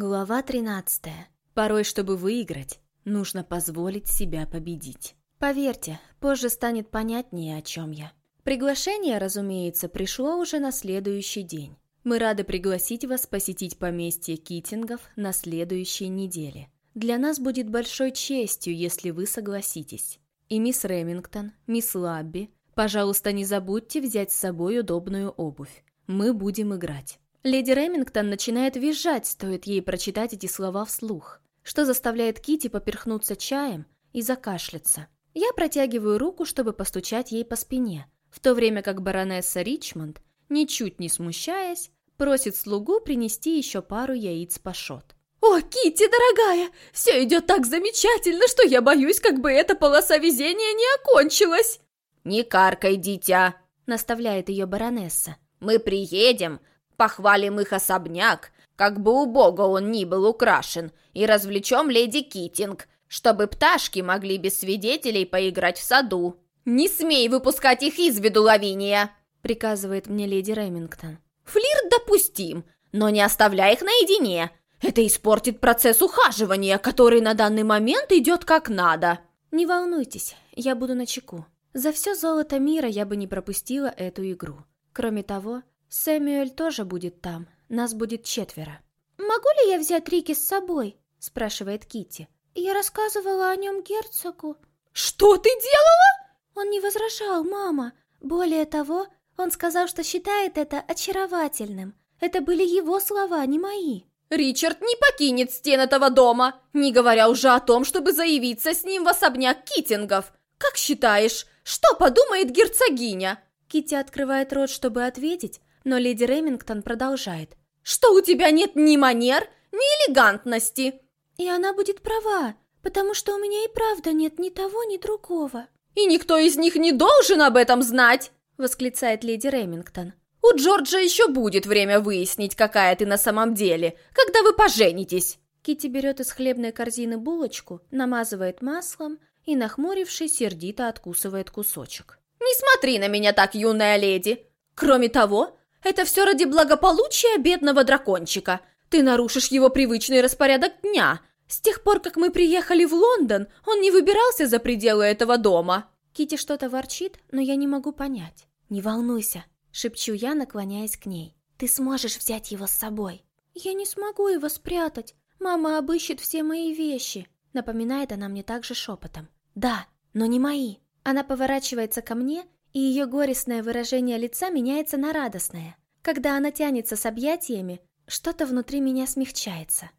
Глава 13. Порой, чтобы выиграть, нужно позволить себя победить. Поверьте, позже станет понятнее, о чем я. Приглашение, разумеется, пришло уже на следующий день. Мы рады пригласить вас посетить поместье Китингов на следующей неделе. Для нас будет большой честью, если вы согласитесь. И мисс Ремингтон, мисс Лабби, пожалуйста, не забудьте взять с собой удобную обувь. Мы будем играть. Леди Ремингтон начинает визжать, стоит ей прочитать эти слова вслух, что заставляет Кити поперхнуться чаем и закашляться. Я протягиваю руку, чтобы постучать ей по спине, в то время как баронесса Ричмонд, ничуть не смущаясь, просит слугу принести еще пару яиц пашот. «О, Кити, дорогая, все идет так замечательно, что я боюсь, как бы эта полоса везения не окончилась!» «Не каркай, дитя!» — наставляет ее баронесса. «Мы приедем, похвалим их особняк, как бы убого он ни был украшен, и развлечем леди Китинг, чтобы пташки могли без свидетелей поиграть в саду. Не смей выпускать их из виду, Лавиния!» — приказывает мне леди Ремингтон. «Флирт допустим, но не оставляй их наедине. Это испортит процесс ухаживания, который на данный момент идет как надо». «Не волнуйтесь, я буду на чеку. За все золото мира я бы не пропустила эту игру. Кроме того, Сэмюэль тоже будет там. Нас будет четверо. «Могу ли я взять Рики с собой?» – спрашивает Кити. «Я рассказывала о нем герцогу». «Что ты делала?» «Он не возражал, мама. Более того, он сказал, что считает это очаровательным. Это были его слова, не мои». «Ричард не покинет стен этого дома, не говоря уже о том, чтобы заявиться с ним в особняк Китингов. Как считаешь, что подумает герцогиня?» Кити открывает рот, чтобы ответить, но леди Ремингтон продолжает. «Что у тебя нет ни манер, ни элегантности?» «И она будет права, потому что у меня и правда нет ни того, ни другого». «И никто из них не должен об этом знать!» восклицает леди Ремингтон. «У Джорджа еще будет время выяснить, какая ты на самом деле, когда вы поженитесь!» Кити берет из хлебной корзины булочку, намазывает маслом и, нахмурившись, сердито откусывает кусочек. «Не смотри на меня так, юная леди! Кроме того, это все ради благополучия бедного дракончика. Ты нарушишь его привычный распорядок дня. С тех пор, как мы приехали в Лондон, он не выбирался за пределы этого дома». Кити что-то ворчит, но я не могу понять. «Не волнуйся», — шепчу я, наклоняясь к ней. «Ты сможешь взять его с собой». «Я не смогу его спрятать. Мама обыщет все мои вещи», — напоминает она мне также шепотом. «Да, но не мои». Она поворачивается ко мне и ее горестное выражение лица меняется на радостное. Когда она тянется с объятиями, что-то внутри меня смягчается.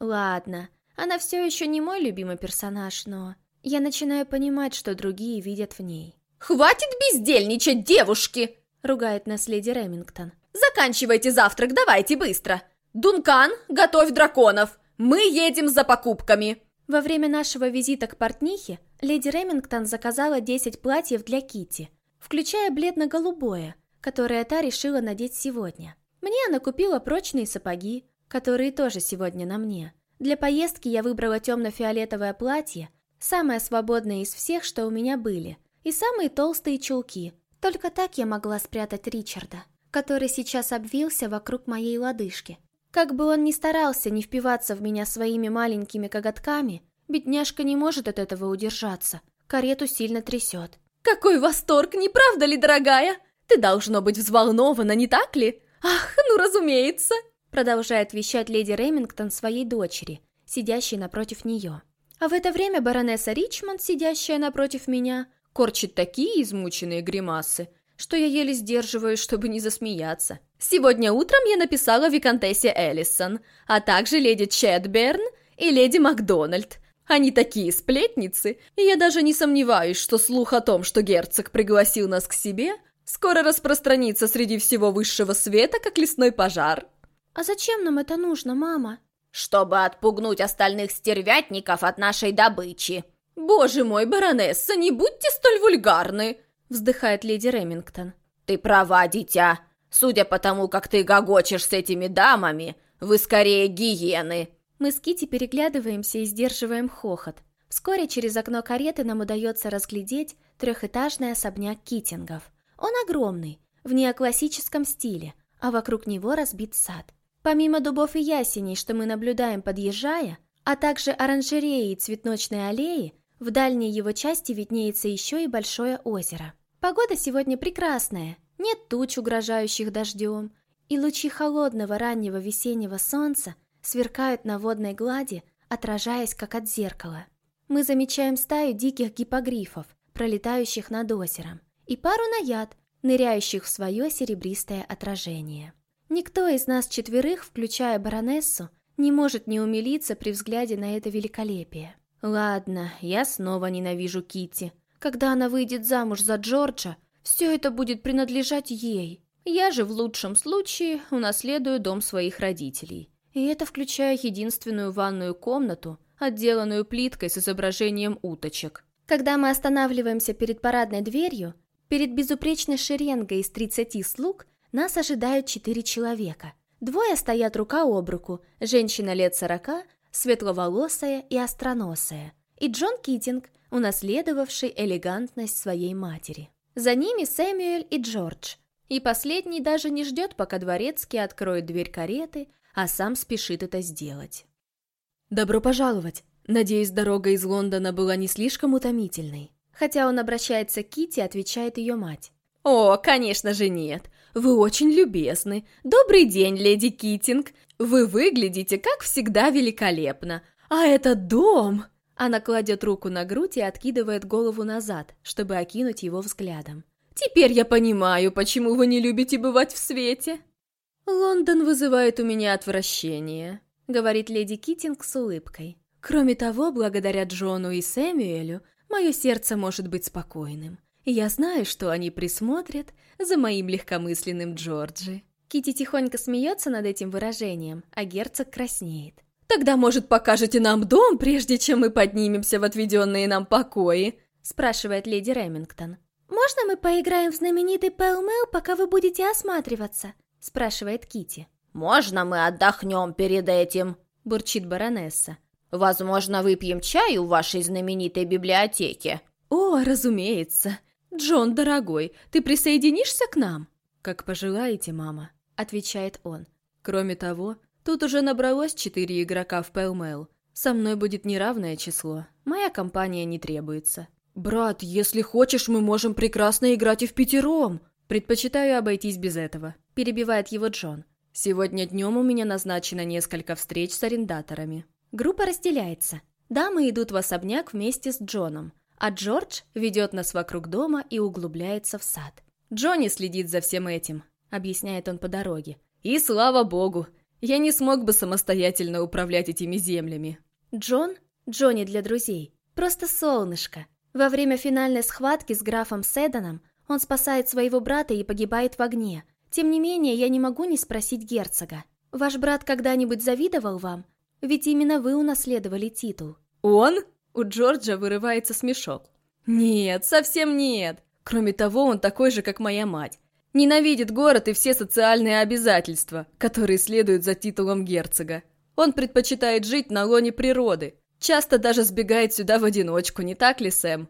Ладно, она все еще не мой любимый персонаж, но я начинаю понимать, что другие видят в ней. «Хватит бездельничать, девушки!» — ругает нас леди Ремингтон. «Заканчивайте завтрак, давайте быстро! Дункан, готовь драконов! Мы едем за покупками!» Во время нашего визита к портнихе леди Ремингтон заказала 10 платьев для Кити, включая бледно-голубое, которое та решила надеть сегодня. Мне она купила прочные сапоги, которые тоже сегодня на мне. Для поездки я выбрала темно-фиолетовое платье, самое свободное из всех, что у меня были, и самые толстые чулки. Только так я могла спрятать Ричарда, который сейчас обвился вокруг моей лодыжки. Как бы он ни старался не впиваться в меня своими маленькими коготками, бедняжка не может от этого удержаться. Карету сильно трясет. Какой восторг, не правда ли, дорогая? Ты должно быть взволнована, не так ли? Ах, ну разумеется!» Продолжает вещать леди Ремингтон своей дочери, сидящей напротив нее. А в это время баронесса Ричмонд, сидящая напротив меня, корчит такие измученные гримасы, что я еле сдерживаюсь, чтобы не засмеяться. Сегодня утром я написала виконтессе Эллисон, а также леди Чедберн и леди Макдональд. Они такие сплетницы, и я даже не сомневаюсь, что слух о том, что герцог пригласил нас к себе, скоро распространится среди всего высшего света, как лесной пожар. «А зачем нам это нужно, мама?» «Чтобы отпугнуть остальных стервятников от нашей добычи». «Боже мой, баронесса, не будьте столь вульгарны!» вздыхает леди Ремингтон. «Ты права, дитя. Судя по тому, как ты гогочешь с этими дамами, вы скорее гиены. Мы с Кити переглядываемся и сдерживаем хохот. Вскоре через окно кареты нам удается разглядеть трехэтажный особняк Китингов. Он огромный, в неоклассическом стиле, а вокруг него разбит сад. Помимо дубов и ясеней, что мы наблюдаем, подъезжая, а также оранжереи и цветночной аллеи, в дальней его части виднеется еще и большое озеро. Погода сегодня прекрасная, нет туч, угрожающих дождем, и лучи холодного раннего весеннего солнца сверкают на водной глади, отражаясь как от зеркала. Мы замечаем стаю диких гипогрифов, пролетающих над озером, и пару наяд, ныряющих в свое серебристое отражение. Никто из нас четверых, включая баронессу, не может не умилиться при взгляде на это великолепие. Ладно, я снова ненавижу Кити. Когда она выйдет замуж за Джорджа, все это будет принадлежать ей. Я же в лучшем случае унаследую дом своих родителей. И это включая единственную ванную комнату, отделанную плиткой с изображением уточек. Когда мы останавливаемся перед парадной дверью, перед безупречной шеренгой из 30 слуг нас ожидают четыре человека. Двое стоят рука об руку, женщина лет сорока, светловолосая и остроносая, и Джон Китинг, унаследовавший элегантность своей матери. За ними Сэмюэль и Джордж. И последний даже не ждет, пока дворецкий откроет дверь кареты, а сам спешит это сделать. «Добро пожаловать! Надеюсь, дорога из Лондона была не слишком утомительной?» Хотя он обращается к Кити, отвечает ее мать. «О, конечно же нет. Вы очень любезны. Добрый день, леди Китинг. Вы выглядите, как всегда, великолепно. А этот дом...» Она кладет руку на грудь и откидывает голову назад, чтобы окинуть его взглядом. «Теперь я понимаю, почему вы не любите бывать в свете». «Лондон вызывает у меня отвращение», — говорит леди Китинг с улыбкой. «Кроме того, благодаря Джону и Сэмюэлю, мое сердце может быть спокойным. Я знаю, что они присмотрят за моим легкомысленным Джорджи». Кити тихонько смеется над этим выражением, а герцог краснеет. «Тогда, может, покажете нам дом, прежде чем мы поднимемся в отведенные нам покои?» спрашивает леди Ремингтон. «Можно мы поиграем в знаменитый Пэлмэл, пока вы будете осматриваться?» Спрашивает Кити. «Можно мы отдохнем перед этим?» бурчит баронесса. «Возможно, выпьем чай в вашей знаменитой библиотеке?» «О, разумеется. Джон, дорогой, ты присоединишься к нам?» «Как пожелаете, мама», — отвечает он. «Кроме того, тут уже набралось четыре игрока в Пэлмэл. Со мной будет неравное число. Моя компания не требуется». «Брат, если хочешь, мы можем прекрасно играть и в пятером!» «Предпочитаю обойтись без этого», — перебивает его Джон. «Сегодня днем у меня назначено несколько встреч с арендаторами». Группа разделяется. Дамы идут в особняк вместе с Джоном, а Джордж ведет нас вокруг дома и углубляется в сад. Джонни следит за всем этим, объясняет он по дороге. И слава богу, я не смог бы самостоятельно управлять этими землями. Джон, Джонни для друзей, просто солнышко. Во время финальной схватки с графом Седаном он спасает своего брата и погибает в огне. Тем не менее, я не могу не спросить герцога. Ваш брат когда-нибудь завидовал вам? Ведь именно вы унаследовали титул. Он? У Джорджа вырывается смешок. Нет, совсем нет. Кроме того, он такой же, как моя мать. Ненавидит город и все социальные обязательства, которые следуют за титулом герцога. Он предпочитает жить на лоне природы. Часто даже сбегает сюда в одиночку, не так ли, Сэм?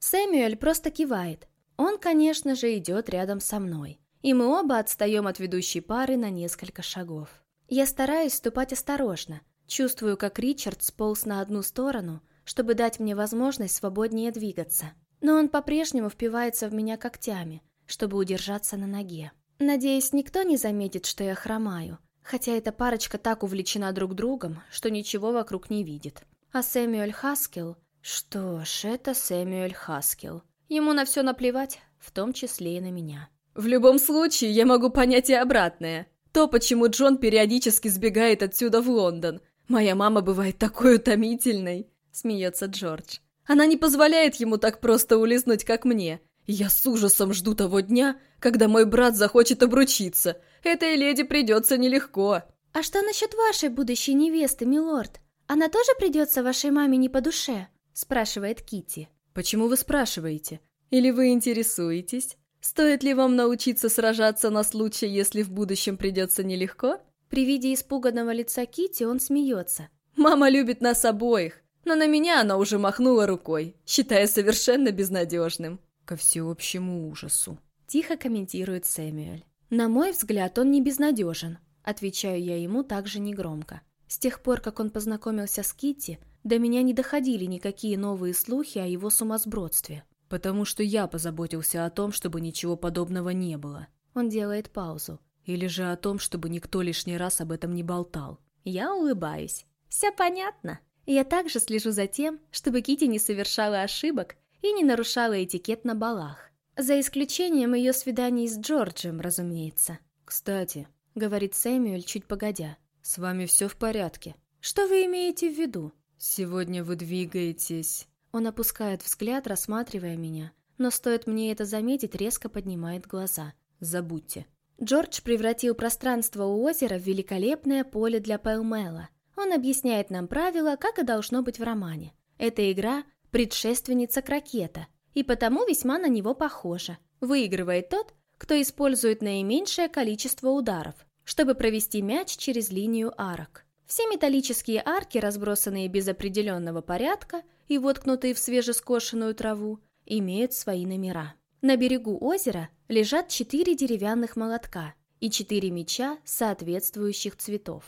Сэмюэль просто кивает. Он, конечно же, идет рядом со мной. И мы оба отстаем от ведущей пары на несколько шагов. Я стараюсь ступать осторожно. Чувствую, как Ричард сполз на одну сторону, чтобы дать мне возможность свободнее двигаться но он по-прежнему впивается в меня когтями, чтобы удержаться на ноге. Надеюсь, никто не заметит, что я хромаю, хотя эта парочка так увлечена друг другом, что ничего вокруг не видит. А Сэмюэль Хаскел... Что ж, это Сэмюэль Хаскел. Ему на все наплевать, в том числе и на меня. В любом случае, я могу понять и обратное. То, почему Джон периодически сбегает отсюда в Лондон. Моя мама бывает такой утомительной, смеется Джордж. Она не позволяет ему так просто улизнуть, как мне. Я с ужасом жду того дня, когда мой брат захочет обручиться. Этой леди придется нелегко. А что насчет вашей будущей невесты, милорд? Она тоже придется вашей маме не по душе? Спрашивает Кити. Почему вы спрашиваете? Или вы интересуетесь? Стоит ли вам научиться сражаться на случай, если в будущем придется нелегко? При виде испуганного лица Кити он смеется. Мама любит нас обоих но на меня она уже махнула рукой, считая совершенно безнадежным. Ко всеобщему ужасу. Тихо комментирует Сэмюэль. На мой взгляд, он не безнадежен. Отвечаю я ему также негромко. С тех пор, как он познакомился с Китти, до меня не доходили никакие новые слухи о его сумасбродстве. Потому что я позаботился о том, чтобы ничего подобного не было. Он делает паузу. Или же о том, чтобы никто лишний раз об этом не болтал. Я улыбаюсь. Все понятно. Я также слежу за тем, чтобы Кити не совершала ошибок и не нарушала этикет на балах. За исключением ее свиданий с Джорджем, разумеется. «Кстати», — говорит Сэмюэль чуть погодя, — «с вами все в порядке. Что вы имеете в виду? Сегодня вы двигаетесь...» Он опускает взгляд, рассматривая меня, но стоит мне это заметить, резко поднимает глаза. «Забудьте». Джордж превратил пространство у озера в великолепное поле для Пэлмела. Он объясняет нам правила, как и должно быть в романе. Эта игра – предшественница крокета, и потому весьма на него похожа. Выигрывает тот, кто использует наименьшее количество ударов, чтобы провести мяч через линию арок. Все металлические арки, разбросанные без определенного порядка и воткнутые в свежескошенную траву, имеют свои номера. На берегу озера лежат четыре деревянных молотка и четыре меча соответствующих цветов.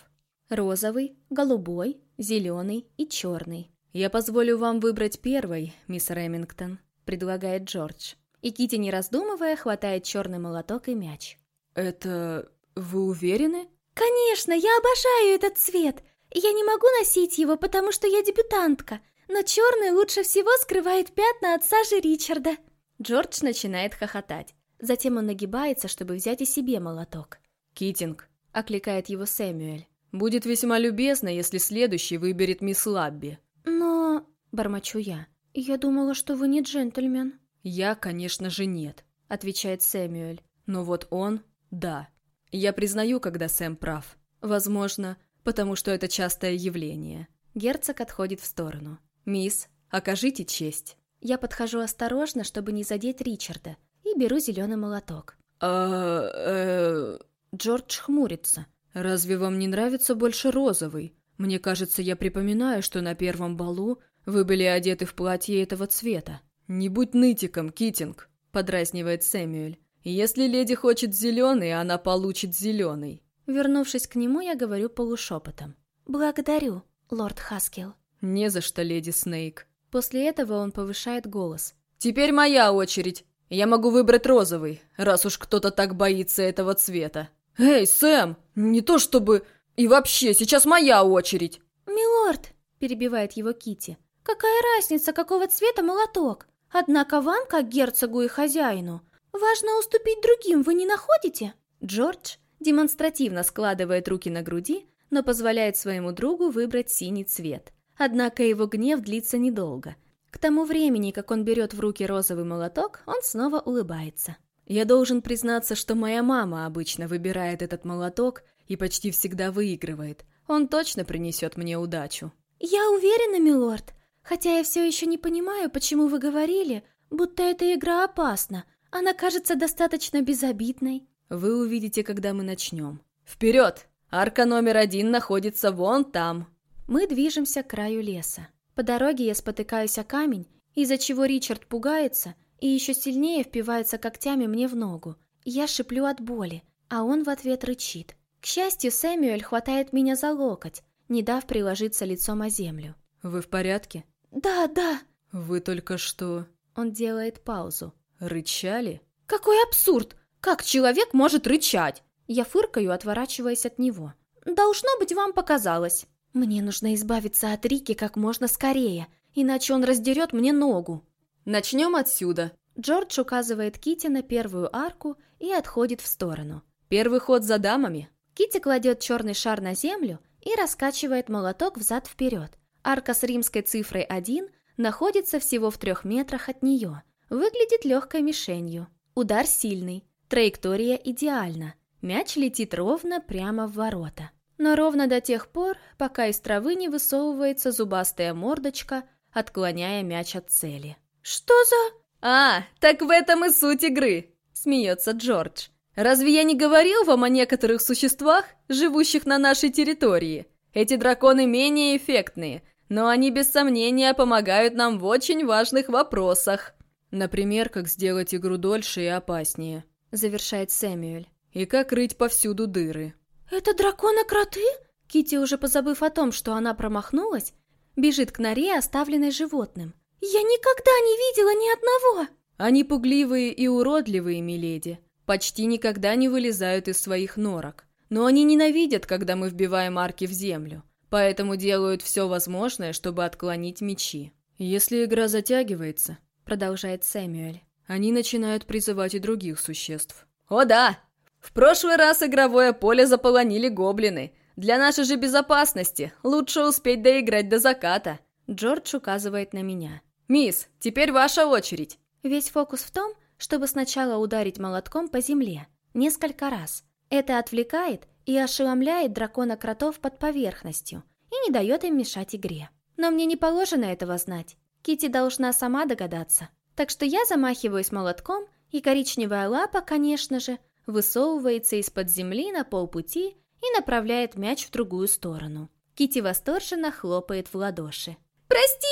Розовый, голубой, зеленый и черный. «Я позволю вам выбрать первый, мисс Ремингтон», — предлагает Джордж. И Кити, не раздумывая, хватает черный молоток и мяч. «Это... вы уверены?» «Конечно, я обожаю этот цвет. Я не могу носить его, потому что я дебютантка, но черный лучше всего скрывает пятна от сажи Ричарда». Джордж начинает хохотать. Затем он нагибается, чтобы взять и себе молоток. «Китинг», — окликает его Сэмюэль. «Будет весьма любезно, если следующий выберет мисс Лабби». «Но...» — бормочу я. «Я думала, что вы не джентльмен». «Я, конечно же, нет», — отвечает Сэмюэль. «Но вот он — да. Я признаю, когда Сэм прав. Возможно, потому что это частое явление». Герцог отходит в сторону. «Мисс, окажите честь». Я подхожу осторожно, чтобы не задеть Ричарда, и беру зеленый молоток. А, э... Джордж хмурится. «Разве вам не нравится больше розовый? Мне кажется, я припоминаю, что на первом балу вы были одеты в платье этого цвета». «Не будь нытиком, Китинг», — подразнивает Сэмюэль. «Если леди хочет зеленый, она получит зеленый». Вернувшись к нему, я говорю полушепотом. «Благодарю, лорд Хаскел». «Не за что, леди Снейк». После этого он повышает голос. «Теперь моя очередь. Я могу выбрать розовый, раз уж кто-то так боится этого цвета». «Эй, Сэм, не то чтобы... И вообще, сейчас моя очередь!» «Милорд!» – перебивает его Кити. «Какая разница, какого цвета молоток? Однако вам, как герцогу и хозяину, важно уступить другим, вы не находите?» Джордж демонстративно складывает руки на груди, но позволяет своему другу выбрать синий цвет. Однако его гнев длится недолго. К тому времени, как он берет в руки розовый молоток, он снова улыбается. Я должен признаться, что моя мама обычно выбирает этот молоток и почти всегда выигрывает. Он точно принесет мне удачу. «Я уверена, милорд. Хотя я все еще не понимаю, почему вы говорили, будто эта игра опасна. Она кажется достаточно безобидной». «Вы увидите, когда мы начнем». «Вперед! Арка номер один находится вон там!» Мы движемся к краю леса. По дороге я спотыкаюсь о камень, из-за чего Ричард пугается и еще сильнее впивается когтями мне в ногу. Я шиплю от боли, а он в ответ рычит. К счастью, Сэмюэль хватает меня за локоть, не дав приложиться лицом о землю. «Вы в порядке?» «Да, да». «Вы только что...» Он делает паузу. «Рычали?» «Какой абсурд! Как человек может рычать?» Я фыркаю, отворачиваясь от него. «Должно быть, вам показалось». Мне нужно избавиться от Рики как можно скорее, иначе он раздерет мне ногу. Начнем отсюда. Джордж указывает Кити на первую арку и отходит в сторону. Первый ход за дамами. Кити кладет черный шар на землю и раскачивает молоток взад-вперед. Арка с римской цифрой 1 находится всего в трех метрах от нее. Выглядит легкой мишенью. Удар сильный. Траектория идеальна. Мяч летит ровно прямо в ворота но ровно до тех пор, пока из травы не высовывается зубастая мордочка, отклоняя мяч от цели. «Что за...» «А, так в этом и суть игры!» — смеется Джордж. «Разве я не говорил вам о некоторых существах, живущих на нашей территории? Эти драконы менее эффектные, но они без сомнения помогают нам в очень важных вопросах. Например, как сделать игру дольше и опаснее», — завершает Сэмюэль. «И как рыть повсюду дыры». «Это дракона-кроты?» Кити, уже позабыв о том, что она промахнулась, бежит к норе, оставленной животным. «Я никогда не видела ни одного!» Они пугливые и уродливые, миледи. Почти никогда не вылезают из своих норок. Но они ненавидят, когда мы вбиваем арки в землю. Поэтому делают все возможное, чтобы отклонить мечи. Если игра затягивается, продолжает Сэмюэль, они начинают призывать и других существ. О да! В прошлый раз игровое поле заполонили гоблины. Для нашей же безопасности лучше успеть доиграть до заката. Джордж указывает на меня. «Мисс, теперь ваша очередь!» Весь фокус в том, чтобы сначала ударить молотком по земле. Несколько раз. Это отвлекает и ошеломляет дракона-кротов под поверхностью и не дает им мешать игре. Но мне не положено этого знать. Кити должна сама догадаться. Так что я замахиваюсь молотком, и коричневая лапа, конечно же, высовывается из-под земли на полпути и направляет мяч в другую сторону. Кити восторженно хлопает в ладоши. «Прости,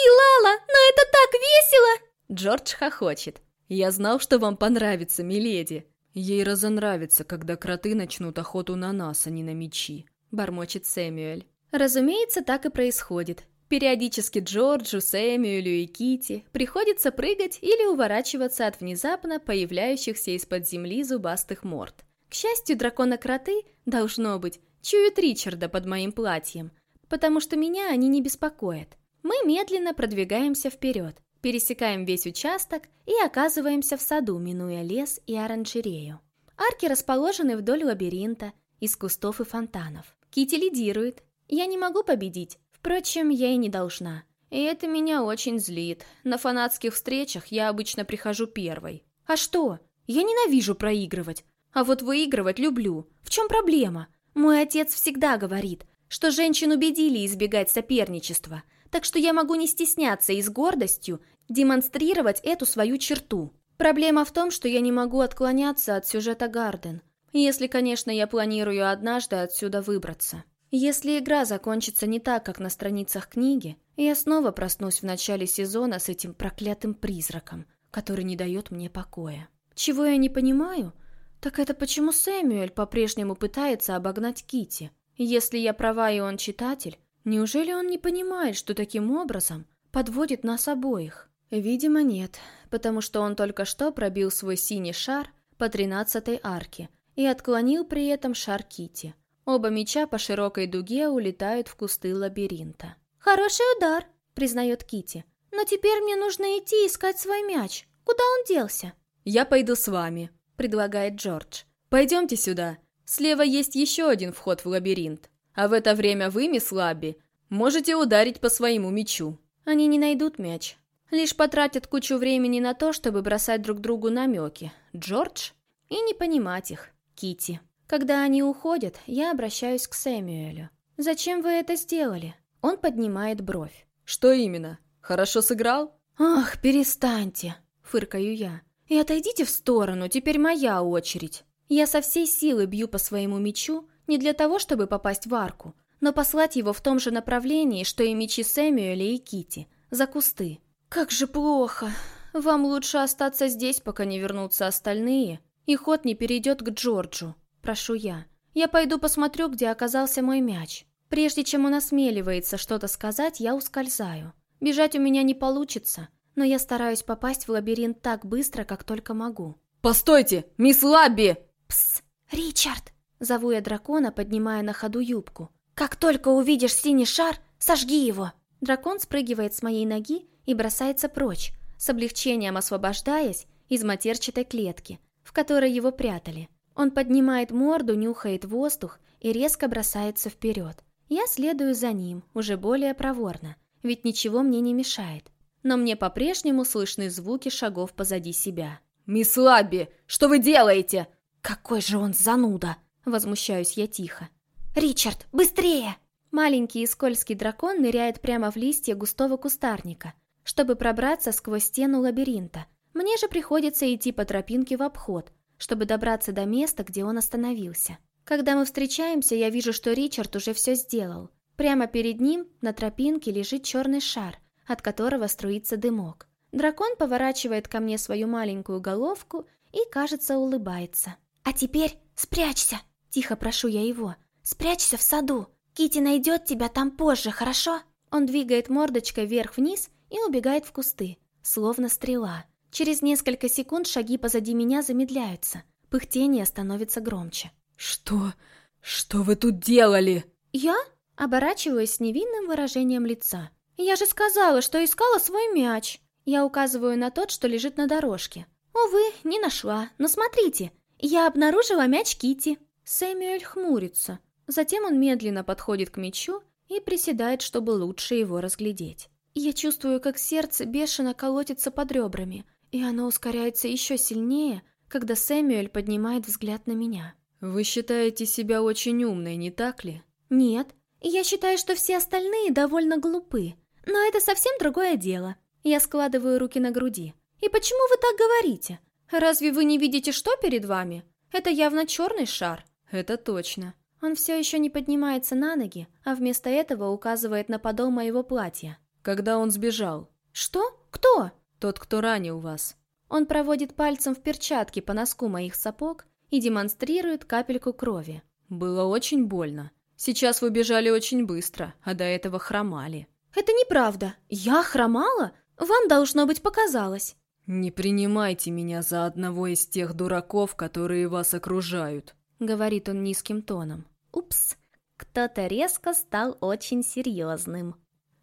Лала, но это так весело!» Джордж хохочет. «Я знал, что вам понравится, миледи!» «Ей разонравится, когда кроты начнут охоту на нас, а не на мечи», — бормочет Сэмюэль. Разумеется, так и происходит. Периодически Джорджу, Сэмюэлю и Кити приходится прыгать или уворачиваться от внезапно появляющихся из-под земли зубастых морд. К счастью, дракона-кроты, должно быть, чуют Ричарда под моим платьем, потому что меня они не беспокоят. Мы медленно продвигаемся вперед, пересекаем весь участок и оказываемся в саду, минуя лес и оранжерею. Арки расположены вдоль лабиринта, из кустов и фонтанов. Кити лидирует. Я не могу победить, впрочем, я и не должна. И это меня очень злит. На фанатских встречах я обычно прихожу первой. А что? Я ненавижу проигрывать. А вот выигрывать люблю. В чем проблема? Мой отец всегда говорит, что женщин убедили избегать соперничества – так что я могу не стесняться и с гордостью демонстрировать эту свою черту. Проблема в том, что я не могу отклоняться от сюжета Гарден, если, конечно, я планирую однажды отсюда выбраться. Если игра закончится не так, как на страницах книги, я снова проснусь в начале сезона с этим проклятым призраком, который не дает мне покоя. Чего я не понимаю, так это почему Сэмюэль по-прежнему пытается обогнать Кити. Если я права и он читатель, Неужели он не понимает, что таким образом подводит нас обоих? Видимо, нет, потому что он только что пробил свой синий шар по тринадцатой арке и отклонил при этом шар Кити. Оба меча по широкой дуге улетают в кусты лабиринта. «Хороший удар», — признает Кити. «Но теперь мне нужно идти искать свой мяч. Куда он делся?» «Я пойду с вами», — предлагает Джордж. «Пойдемте сюда. Слева есть еще один вход в лабиринт». А в это время вы, мисс Лабби, можете ударить по своему мячу. Они не найдут мяч. Лишь потратят кучу времени на то, чтобы бросать друг другу намеки. Джордж? И не понимать их. Кити. Когда они уходят, я обращаюсь к Сэмюэлю. «Зачем вы это сделали?» Он поднимает бровь. «Что именно? Хорошо сыграл?» «Ах, перестаньте!» — фыркаю я. «И отойдите в сторону, теперь моя очередь». Я со всей силы бью по своему мячу, не для того, чтобы попасть в арку, но послать его в том же направлении, что и мечи Сэмюэля и Кити, за кусты. Как же плохо. Вам лучше остаться здесь, пока не вернутся остальные, и ход не перейдет к Джорджу. Прошу я. Я пойду посмотрю, где оказался мой мяч. Прежде чем он осмеливается что-то сказать, я ускользаю. Бежать у меня не получится, но я стараюсь попасть в лабиринт так быстро, как только могу. «Постойте, мисс Лабби!» «Псс! Ричард!» Зову я дракона, поднимая на ходу юбку. «Как только увидишь синий шар, сожги его!» Дракон спрыгивает с моей ноги и бросается прочь, с облегчением освобождаясь из матерчатой клетки, в которой его прятали. Он поднимает морду, нюхает воздух и резко бросается вперед. Я следую за ним, уже более проворно, ведь ничего мне не мешает. Но мне по-прежнему слышны звуки шагов позади себя. «Мисс Лабби, что вы делаете?» «Какой же он зануда!» Возмущаюсь я тихо. «Ричард, быстрее!» Маленький и скользкий дракон ныряет прямо в листья густого кустарника, чтобы пробраться сквозь стену лабиринта. Мне же приходится идти по тропинке в обход, чтобы добраться до места, где он остановился. Когда мы встречаемся, я вижу, что Ричард уже все сделал. Прямо перед ним на тропинке лежит черный шар, от которого струится дымок. Дракон поворачивает ко мне свою маленькую головку и, кажется, улыбается. «А теперь спрячься!» Тихо прошу я его. Спрячься в саду. Кити найдет тебя там позже, хорошо? Он двигает мордочкой вверх-вниз и убегает в кусты, словно стрела. Через несколько секунд шаги позади меня замедляются. Пыхтение становится громче. «Что? Что вы тут делали?» «Я?» Оборачиваюсь с невинным выражением лица. «Я же сказала, что искала свой мяч!» Я указываю на тот, что лежит на дорожке. «Увы, не нашла, но смотрите, я обнаружила мяч Кити. Сэмюэль хмурится. Затем он медленно подходит к мячу и приседает, чтобы лучше его разглядеть. Я чувствую, как сердце бешено колотится под ребрами, и оно ускоряется еще сильнее, когда Сэмюэль поднимает взгляд на меня. «Вы считаете себя очень умной, не так ли?» «Нет, я считаю, что все остальные довольно глупы, но это совсем другое дело. Я складываю руки на груди. И почему вы так говорите? Разве вы не видите, что перед вами? Это явно черный шар. Это точно. Он все еще не поднимается на ноги, а вместо этого указывает на подол моего платья. Когда он сбежал? Что? Кто? Тот, кто ранил вас. Он проводит пальцем в перчатке по носку моих сапог и демонстрирует капельку крови. Было очень больно. Сейчас вы бежали очень быстро, а до этого хромали. Это неправда. Я хромала? Вам, должно быть, показалось. Не принимайте меня за одного из тех дураков, которые вас окружают. Говорит он низким тоном. Упс, кто-то резко стал очень серьезным.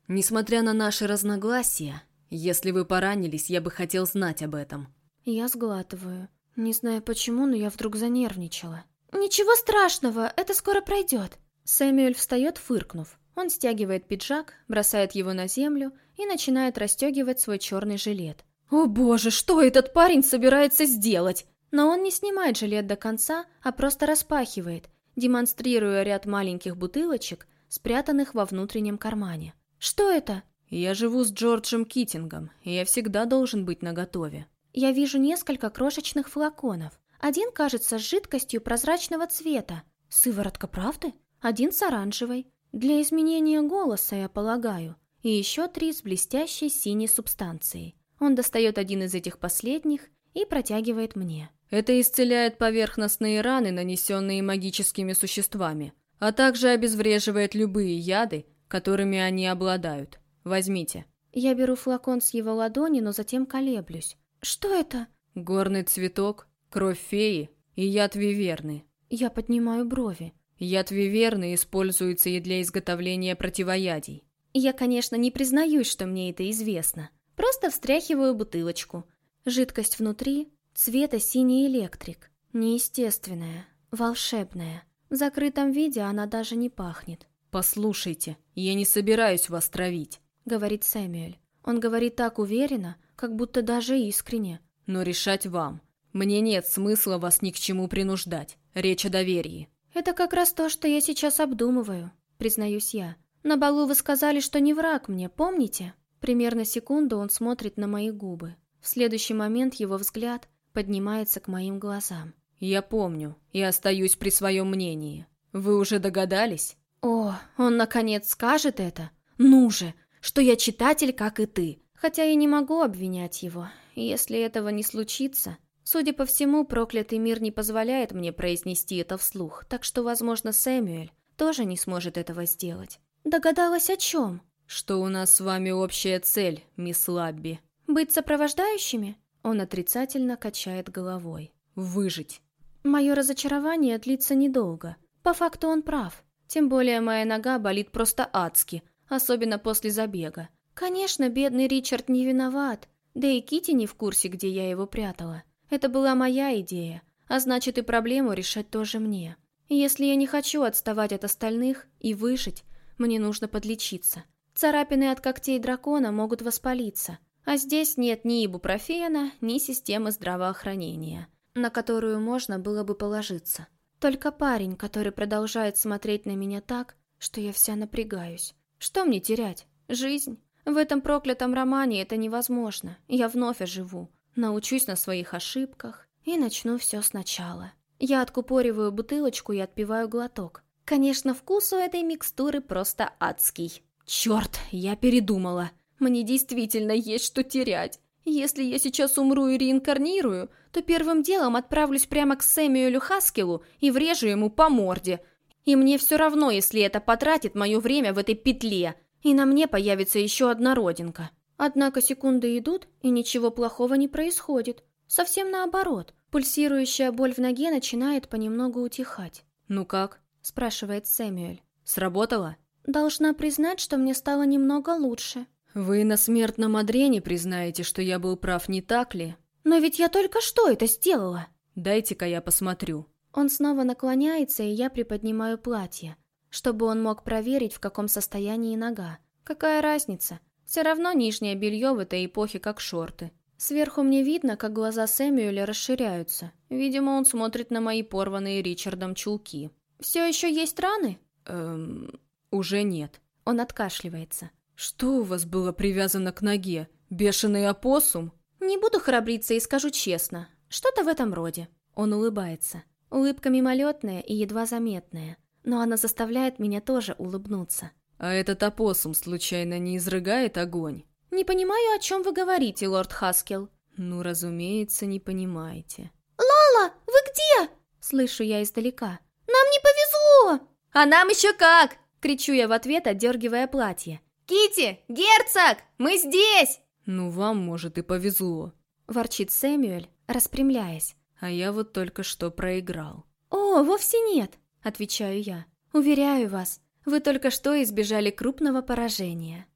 Несмотря на наши разногласия, если вы поранились, я бы хотел знать об этом. Я сглатываю. Не знаю почему, но я вдруг занервничала. Ничего страшного, это скоро пройдет. Сэмюэль встает, фыркнув. Он стягивает пиджак, бросает его на землю и начинает расстегивать свой черный жилет. «О боже, что этот парень собирается сделать?» Но он не снимает жилет до конца, а просто распахивает, демонстрируя ряд маленьких бутылочек, спрятанных во внутреннем кармане. «Что это?» «Я живу с Джорджем Китингом, и я всегда должен быть наготове». Я вижу несколько крошечных флаконов. Один кажется с жидкостью прозрачного цвета. Сыворотка правды? один с оранжевой, для изменения голоса, я полагаю, и еще три с блестящей синей субстанцией. Он достает один из этих последних и протягивает мне. Это исцеляет поверхностные раны, нанесенные магическими существами, а также обезвреживает любые яды, которыми они обладают. Возьмите. Я беру флакон с его ладони, но затем колеблюсь. Что это? Горный цветок, кровь феи и яд виверны. Я поднимаю брови. Яд виверны используется и для изготовления противоядий. Я, конечно, не признаюсь, что мне это известно. Просто встряхиваю бутылочку. Жидкость внутри цвета синий электрик. Неестественная, волшебная. В закрытом виде она даже не пахнет. «Послушайте, я не собираюсь вас травить», — говорит Сэмюэль. Он говорит так уверенно, как будто даже искренне. «Но решать вам. Мне нет смысла вас ни к чему принуждать. Речь о доверии. «Это как раз то, что я сейчас обдумываю», — признаюсь я. «На балу вы сказали, что не враг мне, помните?» Примерно секунду он смотрит на мои губы. В следующий момент его взгляд поднимается к моим глазам. «Я помню и остаюсь при своем мнении. Вы уже догадались?» «О, он наконец скажет это? Ну же, что я читатель, как и ты. Хотя я не могу обвинять его. Если этого не случится, Судя по всему, проклятый мир не позволяет мне произнести это вслух, так что, возможно, Сэмюэль тоже не сможет этого сделать. Догадалась о чем? Что у нас с вами общая цель, мисс Лабби. Быть сопровождающими? Он отрицательно качает головой. Выжить. Мое разочарование длится недолго. По факту он прав. Тем более моя нога болит просто адски, особенно после забега. Конечно, бедный Ричард не виноват, да и Кити не в курсе, где я его прятала. Это была моя идея, а значит и проблему решать тоже мне. Если я не хочу отставать от остальных и выжить, мне нужно подлечиться. Царапины от когтей дракона могут воспалиться, а здесь нет ни ибупрофена, ни системы здравоохранения, на которую можно было бы положиться. Только парень, который продолжает смотреть на меня так, что я вся напрягаюсь. Что мне терять? Жизнь? В этом проклятом романе это невозможно. Я вновь оживу научусь на своих ошибках и начну все сначала. Я откупориваю бутылочку и отпиваю глоток. Конечно, вкус у этой микстуры просто адский. Черт, я передумала. Мне действительно есть что терять. Если я сейчас умру и реинкарнирую, то первым делом отправлюсь прямо к Сэмюэлю Хаскелу и врежу ему по морде. И мне все равно, если это потратит мое время в этой петле, и на мне появится еще одна родинка. Однако секунды идут, и ничего плохого не происходит. Совсем наоборот. Пульсирующая боль в ноге начинает понемногу утихать. «Ну как?» – спрашивает Сэмюэль. «Сработало?» Должна признать, что мне стало немного лучше. «Вы на смертном одре не признаете, что я был прав, не так ли?» «Но ведь я только что это сделала!» «Дайте-ка я посмотрю». Он снова наклоняется, и я приподнимаю платье, чтобы он мог проверить, в каком состоянии нога. Какая разница? Все равно нижнее белье в этой эпохе как шорты. Сверху мне видно, как глаза Сэмюэля расширяются. Видимо, он смотрит на мои порванные Ричардом чулки. «Все еще есть раны?» «Эм... уже нет». Он откашливается. «Что у вас было привязано к ноге? Бешеный опоссум?» «Не буду храбриться и скажу честно. Что-то в этом роде». Он улыбается. Улыбка мимолетная и едва заметная, но она заставляет меня тоже улыбнуться. «А этот опоссум случайно не изрыгает огонь?» «Не понимаю, о чем вы говорите, лорд Хаскел». «Ну, разумеется, не понимаете». «Лала, вы где?» Слышу я издалека. «Нам не повезло!» «А нам еще как!» Кричу я в ответ, отдергивая платье. «Кити! Герцог! Мы здесь!» «Ну, вам, может, и повезло», — ворчит Сэмюэль, распрямляясь. «А я вот только что проиграл». «О, вовсе нет», — отвечаю я. «Уверяю вас, вы только что избежали крупного поражения».